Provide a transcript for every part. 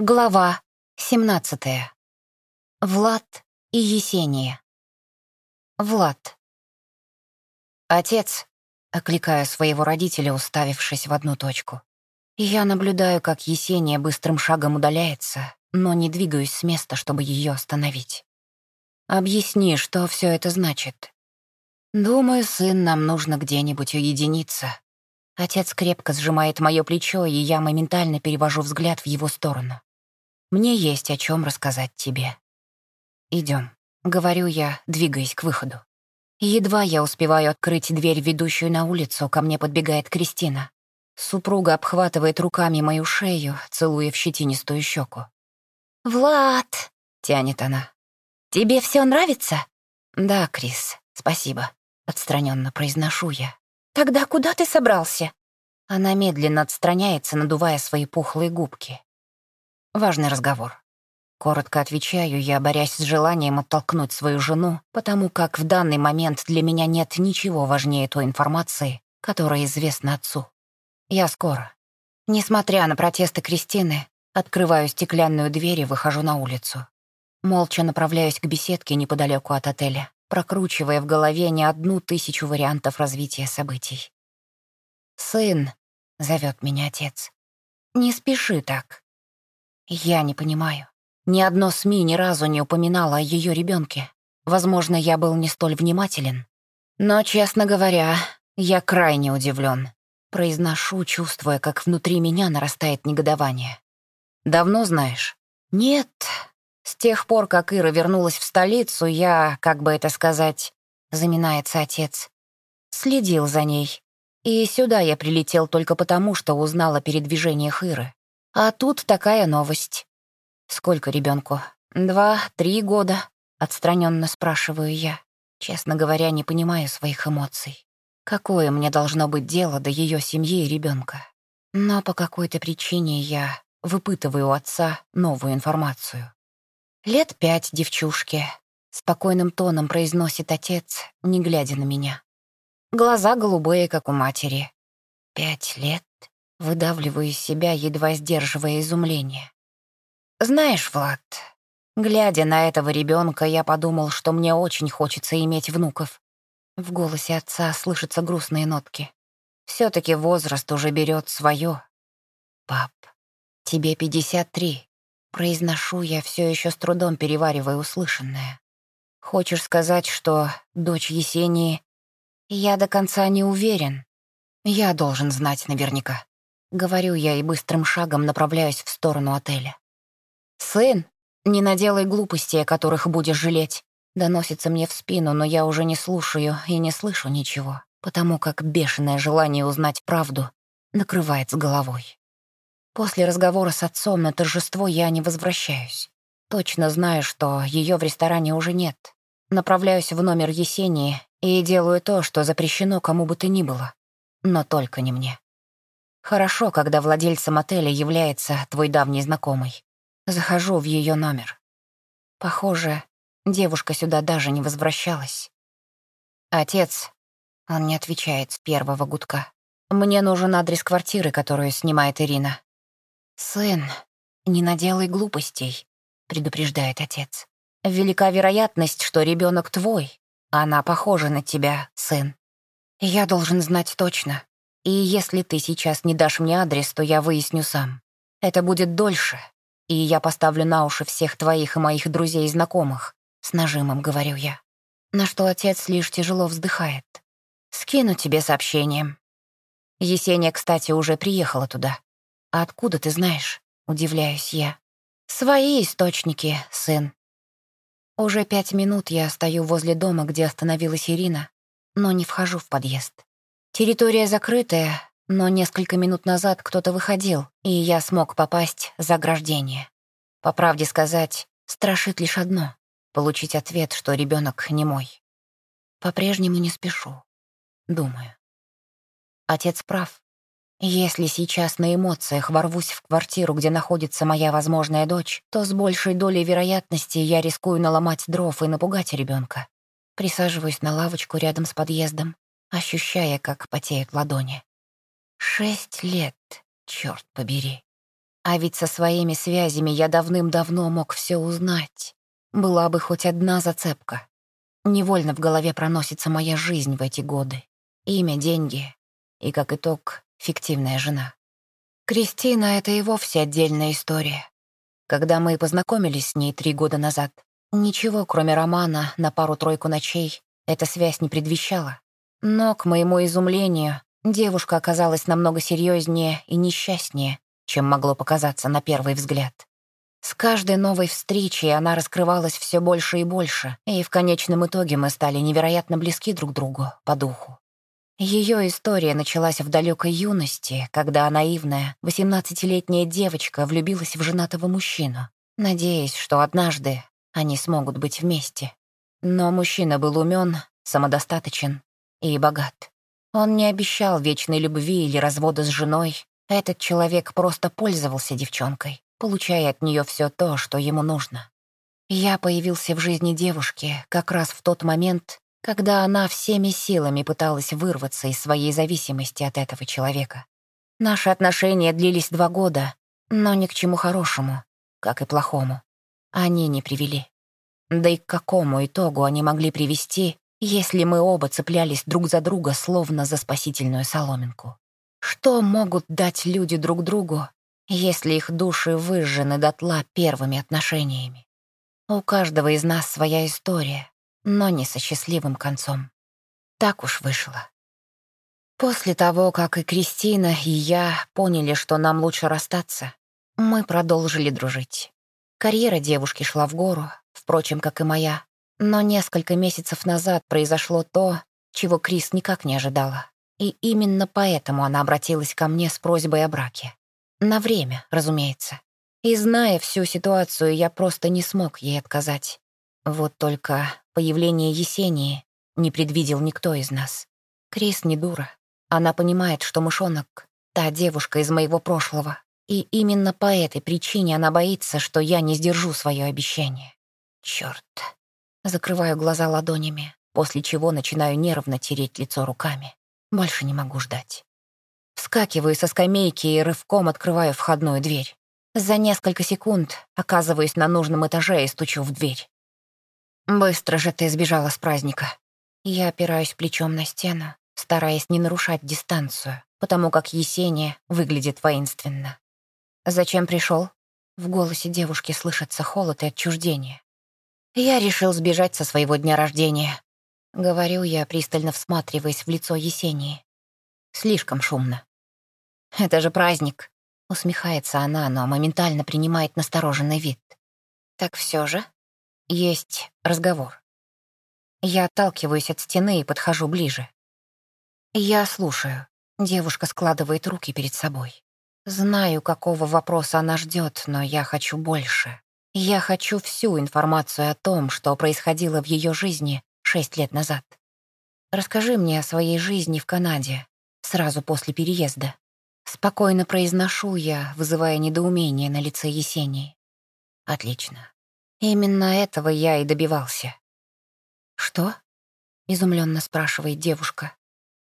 Глава 17. Влад и Есения. Влад. «Отец», — окликаю своего родителя, уставившись в одну точку. Я наблюдаю, как Есения быстрым шагом удаляется, но не двигаюсь с места, чтобы ее остановить. «Объясни, что все это значит?» «Думаю, сын, нам нужно где-нибудь уединиться». Отец крепко сжимает мое плечо, и я моментально перевожу взгляд в его сторону. Мне есть о чем рассказать тебе. Идем, говорю я, двигаясь к выходу. Едва я успеваю открыть дверь, ведущую на улицу, ко мне подбегает Кристина. Супруга обхватывает руками мою шею, целуя в щетинистую щеку. «Влад!» — тянет она. «Тебе все нравится?» «Да, Крис, спасибо», — отстраненно произношу я. «Тогда куда ты собрался?» Она медленно отстраняется, надувая свои пухлые губки. Важный разговор. Коротко отвечаю я, борясь с желанием оттолкнуть свою жену, потому как в данный момент для меня нет ничего важнее той информации, которая известна отцу. Я скоро. Несмотря на протесты Кристины, открываю стеклянную дверь и выхожу на улицу. Молча направляюсь к беседке неподалеку от отеля, прокручивая в голове не одну тысячу вариантов развития событий. «Сын», — зовет меня отец, — «не спеши так. Я не понимаю. Ни одно СМИ ни разу не упоминало о ее ребенке. Возможно, я был не столь внимателен. Но, честно говоря, я крайне удивлен. Произношу, чувствуя, как внутри меня нарастает негодование. «Давно знаешь?» «Нет. С тех пор, как Ира вернулась в столицу, я, как бы это сказать, заминается отец, следил за ней. И сюда я прилетел только потому, что узнал о передвижениях Иры. А тут такая новость. Сколько ребенку? Два, три года? Отстраненно спрашиваю я. Честно говоря, не понимаю своих эмоций. Какое мне должно быть дело до ее семьи и ребенка? Но по какой-то причине я выпытываю у отца новую информацию. Лет пять девчушке. Спокойным тоном произносит отец, не глядя на меня. Глаза голубые, как у матери. Пять лет? Выдавливаю из себя, едва сдерживая изумление. «Знаешь, Влад, глядя на этого ребенка, я подумал, что мне очень хочется иметь внуков». В голосе отца слышатся грустные нотки. все таки возраст уже берет свое. «Пап, тебе 53», — произношу я, все еще с трудом переваривая услышанное. «Хочешь сказать, что дочь Есении...» «Я до конца не уверен. Я должен знать наверняка». Говорю я и быстрым шагом направляюсь в сторону отеля. «Сын, не наделай глупостей, о которых будешь жалеть». Доносится мне в спину, но я уже не слушаю и не слышу ничего, потому как бешеное желание узнать правду накрывает с головой. После разговора с отцом на торжество я не возвращаюсь. Точно знаю, что ее в ресторане уже нет. Направляюсь в номер Есении и делаю то, что запрещено кому бы то ни было. Но только не мне. Хорошо, когда владельцем отеля является твой давний знакомый. Захожу в ее номер. Похоже, девушка сюда даже не возвращалась. Отец, он не отвечает с первого гудка. Мне нужен адрес квартиры, которую снимает Ирина. Сын, не наделай глупостей, предупреждает отец. Велика вероятность, что ребенок твой. Она похожа на тебя, сын. Я должен знать точно, и если ты сейчас не дашь мне адрес, то я выясню сам. Это будет дольше, и я поставлю на уши всех твоих и моих друзей и знакомых. С нажимом говорю я. На что отец лишь тяжело вздыхает. Скину тебе сообщение. Есения, кстати, уже приехала туда. А откуда ты знаешь? Удивляюсь я. Свои источники, сын. Уже пять минут я стою возле дома, где остановилась Ирина, но не вхожу в подъезд. Территория закрытая, но несколько минут назад кто-то выходил, и я смог попасть за ограждение. По правде сказать, страшит лишь одно — получить ответ, что ребенок не мой. По-прежнему не спешу. Думаю. Отец прав. Если сейчас на эмоциях ворвусь в квартиру, где находится моя возможная дочь, то с большей долей вероятности я рискую наломать дров и напугать ребенка. Присаживаюсь на лавочку рядом с подъездом, ощущая, как потеют ладони. Шесть лет, черт побери. А ведь со своими связями я давным-давно мог все узнать. Была бы хоть одна зацепка. Невольно в голове проносится моя жизнь в эти годы. Имя, деньги и, как итог, фиктивная жена. Кристина — это и вовсе отдельная история. Когда мы познакомились с ней три года назад, ничего, кроме романа на пару-тройку ночей, эта связь не предвещала. Но, к моему изумлению, девушка оказалась намного серьезнее и несчастнее, чем могло показаться на первый взгляд. С каждой новой встречей она раскрывалась все больше и больше, и в конечном итоге мы стали невероятно близки друг другу по духу. Ее история началась в далекой юности, когда наивная, 18-летняя девочка влюбилась в женатого мужчину, надеясь, что однажды они смогут быть вместе. Но мужчина был умен, самодостаточен и богат. Он не обещал вечной любви или развода с женой. Этот человек просто пользовался девчонкой, получая от нее все то, что ему нужно. Я появился в жизни девушки как раз в тот момент, когда она всеми силами пыталась вырваться из своей зависимости от этого человека. Наши отношения длились два года, но ни к чему хорошему, как и плохому. Они не привели. Да и к какому итогу они могли привести, если мы оба цеплялись друг за друга, словно за спасительную соломинку? Что могут дать люди друг другу, если их души выжжены дотла первыми отношениями? У каждого из нас своя история, но не со счастливым концом. Так уж вышло. После того, как и Кристина, и я поняли, что нам лучше расстаться, мы продолжили дружить. Карьера девушки шла в гору, впрочем, как и моя. Но несколько месяцев назад произошло то, чего Крис никак не ожидала. И именно поэтому она обратилась ко мне с просьбой о браке. На время, разумеется. И зная всю ситуацию, я просто не смог ей отказать. Вот только появление Есении не предвидел никто из нас. Крис не дура. Она понимает, что мышонок — та девушка из моего прошлого. И именно по этой причине она боится, что я не сдержу свое обещание. Черт. Закрываю глаза ладонями, после чего начинаю нервно тереть лицо руками. Больше не могу ждать. Вскакиваю со скамейки и рывком открываю входную дверь. За несколько секунд оказываюсь на нужном этаже и стучу в дверь. «Быстро же ты сбежала с праздника». Я опираюсь плечом на стену, стараясь не нарушать дистанцию, потому как Есения выглядит воинственно. «Зачем пришел? В голосе девушки слышится холод и отчуждение. «Я решил сбежать со своего дня рождения», — говорю я, пристально всматриваясь в лицо Есении. Слишком шумно. «Это же праздник», — усмехается она, но моментально принимает настороженный вид. «Так все же?» Есть разговор. Я отталкиваюсь от стены и подхожу ближе. Я слушаю. Девушка складывает руки перед собой. Знаю, какого вопроса она ждет, но я хочу больше. Я хочу всю информацию о том, что происходило в ее жизни шесть лет назад. Расскажи мне о своей жизни в Канаде, сразу после переезда. Спокойно произношу я, вызывая недоумение на лице Есении. Отлично. Именно этого я и добивался. «Что?» — изумленно спрашивает девушка.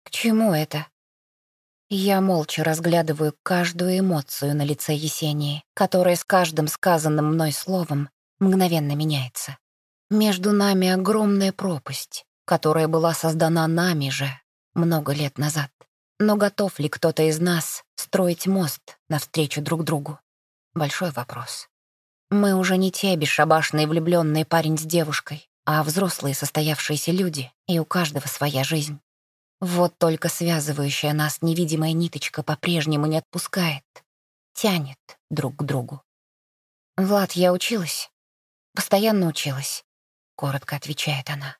«К чему это?» Я молча разглядываю каждую эмоцию на лице Есении, которая с каждым сказанным мной словом мгновенно меняется. Между нами огромная пропасть, которая была создана нами же много лет назад. Но готов ли кто-то из нас строить мост навстречу друг другу? Большой вопрос. Мы уже не те бесшабашные влюбленные парень с девушкой, а взрослые состоявшиеся люди, и у каждого своя жизнь. Вот только связывающая нас невидимая ниточка по-прежнему не отпускает, тянет друг к другу. «Влад, я училась. Постоянно училась», — коротко отвечает она.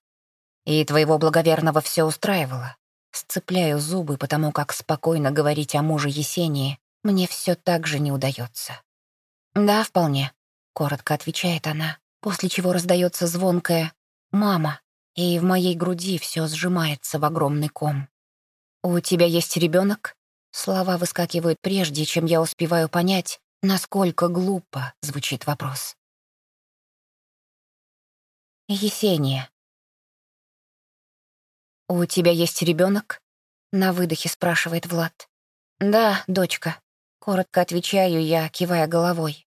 «И твоего благоверного все устраивало. Сцепляю зубы, потому как спокойно говорить о муже Есении мне все так же не удается. Да, вполне. Коротко отвечает она, после чего раздается звонкое «Мама», и в моей груди все сжимается в огромный ком. «У тебя есть ребенок? Слова выскакивают прежде, чем я успеваю понять, насколько глупо звучит вопрос. Есения. «У тебя есть ребенок? на выдохе спрашивает Влад. «Да, дочка», — Коротко отвечаю я, кивая головой.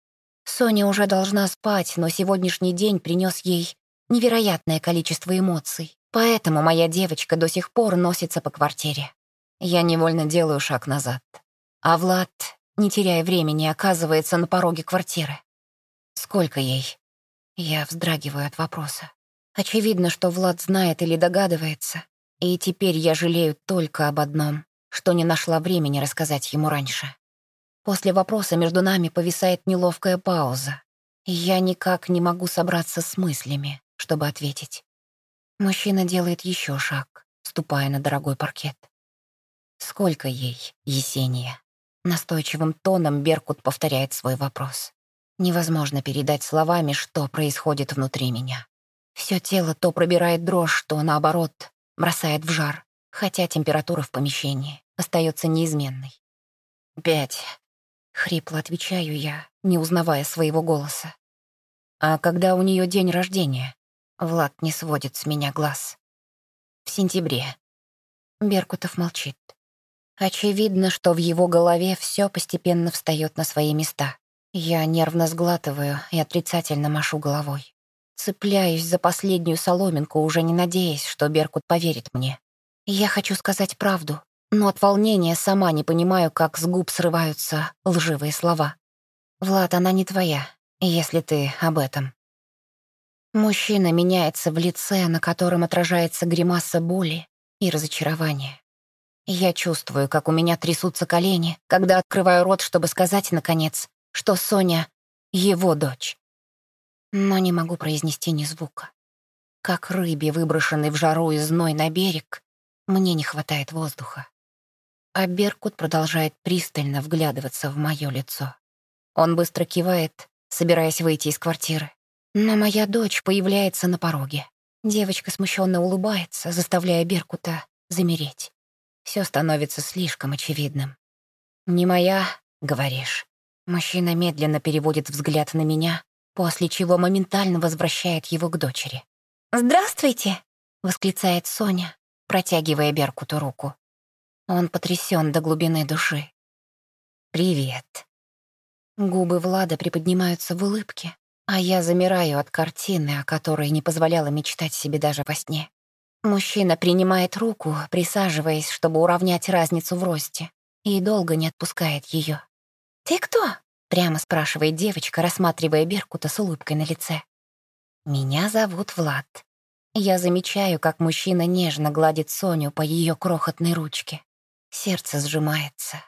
Соня уже должна спать, но сегодняшний день принес ей невероятное количество эмоций, поэтому моя девочка до сих пор носится по квартире. Я невольно делаю шаг назад. А Влад, не теряя времени, оказывается на пороге квартиры. Сколько ей? Я вздрагиваю от вопроса. Очевидно, что Влад знает или догадывается, и теперь я жалею только об одном, что не нашла времени рассказать ему раньше. После вопроса между нами повисает неловкая пауза. Я никак не могу собраться с мыслями, чтобы ответить. Мужчина делает еще шаг, ступая на дорогой паркет. «Сколько ей, Есения?» Настойчивым тоном Беркут повторяет свой вопрос. Невозможно передать словами, что происходит внутри меня. Все тело то пробирает дрожь, то, наоборот, бросает в жар, хотя температура в помещении остается неизменной. «Пять», Хрипло отвечаю я, не узнавая своего голоса. А когда у нее день рождения? Влад не сводит с меня глаз. В сентябре. Беркутов молчит. Очевидно, что в его голове все постепенно встает на свои места. Я нервно сглатываю и отрицательно машу головой. Цепляюсь за последнюю соломинку, уже не надеясь, что Беркут поверит мне. Я хочу сказать правду, но от волнения сама не понимаю, как с губ срываются лживые слова. «Влад, она не твоя, если ты об этом». Мужчина меняется в лице, на котором отражается гримаса боли и разочарования. Я чувствую, как у меня трясутся колени, когда открываю рот, чтобы сказать, наконец, что Соня — его дочь. Но не могу произнести ни звука. Как рыбе, выброшенной в жару и зной на берег, мне не хватает воздуха а Беркут продолжает пристально вглядываться в мое лицо. Он быстро кивает, собираясь выйти из квартиры. Но моя дочь появляется на пороге. Девочка смущенно улыбается, заставляя Беркута замереть. Все становится слишком очевидным. «Не моя, говоришь?» Мужчина медленно переводит взгляд на меня, после чего моментально возвращает его к дочери. «Здравствуйте!» — восклицает Соня, протягивая Беркуту руку. Он потрясен до глубины души. «Привет». Губы Влада приподнимаются в улыбке, а я замираю от картины, о которой не позволяла мечтать себе даже во сне. Мужчина принимает руку, присаживаясь, чтобы уравнять разницу в росте, и долго не отпускает ее. «Ты кто?» — прямо спрашивает девочка, рассматривая Беркута с улыбкой на лице. «Меня зовут Влад». Я замечаю, как мужчина нежно гладит Соню по ее крохотной ручке. Сердце сжимается.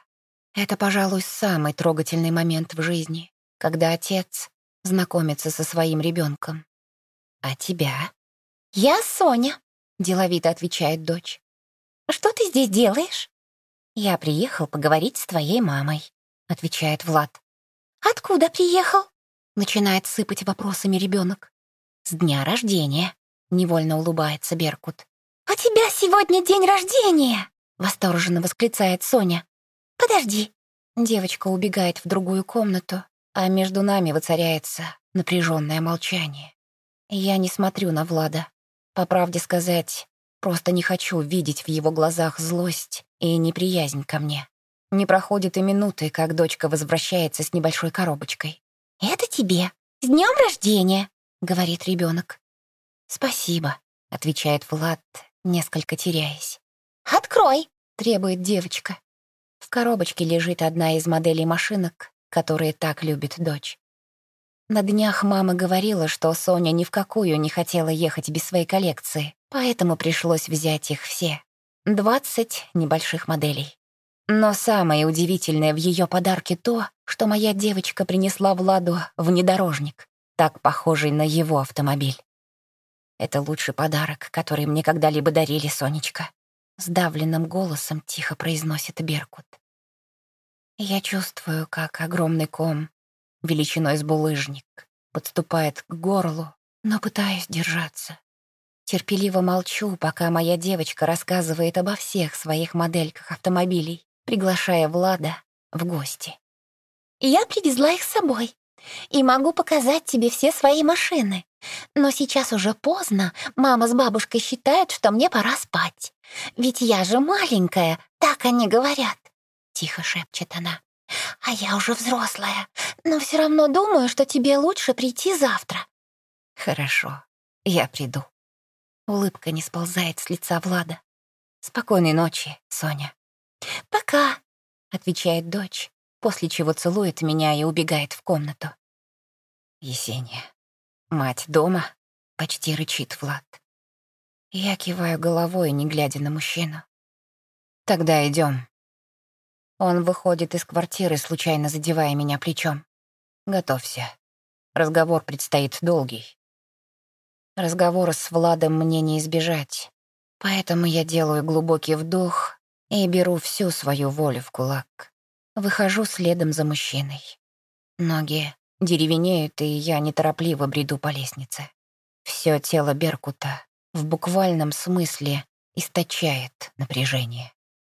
Это, пожалуй, самый трогательный момент в жизни, когда отец знакомится со своим ребенком. А тебя? Я Соня, деловито отвечает дочь. Что ты здесь делаешь? Я приехал поговорить с твоей мамой, отвечает Влад. Откуда приехал? Начинает сыпать вопросами ребенок. С дня рождения, невольно улыбается Беркут. У тебя сегодня день рождения! — восторженно восклицает Соня. «Подожди». Девочка убегает в другую комнату, а между нами воцаряется напряженное молчание. Я не смотрю на Влада. По правде сказать, просто не хочу видеть в его глазах злость и неприязнь ко мне. Не проходит и минуты, как дочка возвращается с небольшой коробочкой. «Это тебе. С днем рождения!» — говорит ребенок. «Спасибо», — отвечает Влад, несколько теряясь. «Открой!» — требует девочка. В коробочке лежит одна из моделей машинок, которые так любит дочь. На днях мама говорила, что Соня ни в какую не хотела ехать без своей коллекции, поэтому пришлось взять их все. Двадцать небольших моделей. Но самое удивительное в ее подарке то, что моя девочка принесла Владу внедорожник, так похожий на его автомобиль. Это лучший подарок, который мне когда-либо дарили, Сонечка. Сдавленным голосом тихо произносит Беркут. Я чувствую, как огромный ком, величиной с булыжник, подступает к горлу, но пытаюсь держаться. Терпеливо молчу, пока моя девочка рассказывает обо всех своих модельках автомобилей, приглашая Влада в гости. «Я привезла их с собой и могу показать тебе все свои машины. Но сейчас уже поздно, мама с бабушкой считают, что мне пора спать. Ведь я же маленькая, так они говорят. Тихо шепчет она. А я уже взрослая, но все равно думаю, что тебе лучше прийти завтра. Хорошо, я приду. Улыбка не сползает с лица Влада. Спокойной ночи, Соня. Пока, отвечает дочь, после чего целует меня и убегает в комнату. Есения. Мать дома? Почти рычит Влад. Я киваю головой, не глядя на мужчину. Тогда идем. Он выходит из квартиры, случайно задевая меня плечом. Готовься. Разговор предстоит долгий. Разговора с Владом мне не избежать, поэтому я делаю глубокий вдох и беру всю свою волю в кулак. Выхожу следом за мужчиной. Ноги деревенеют, и я неторопливо бреду по лестнице. Все тело Беркута в буквальном смысле источает напряжение.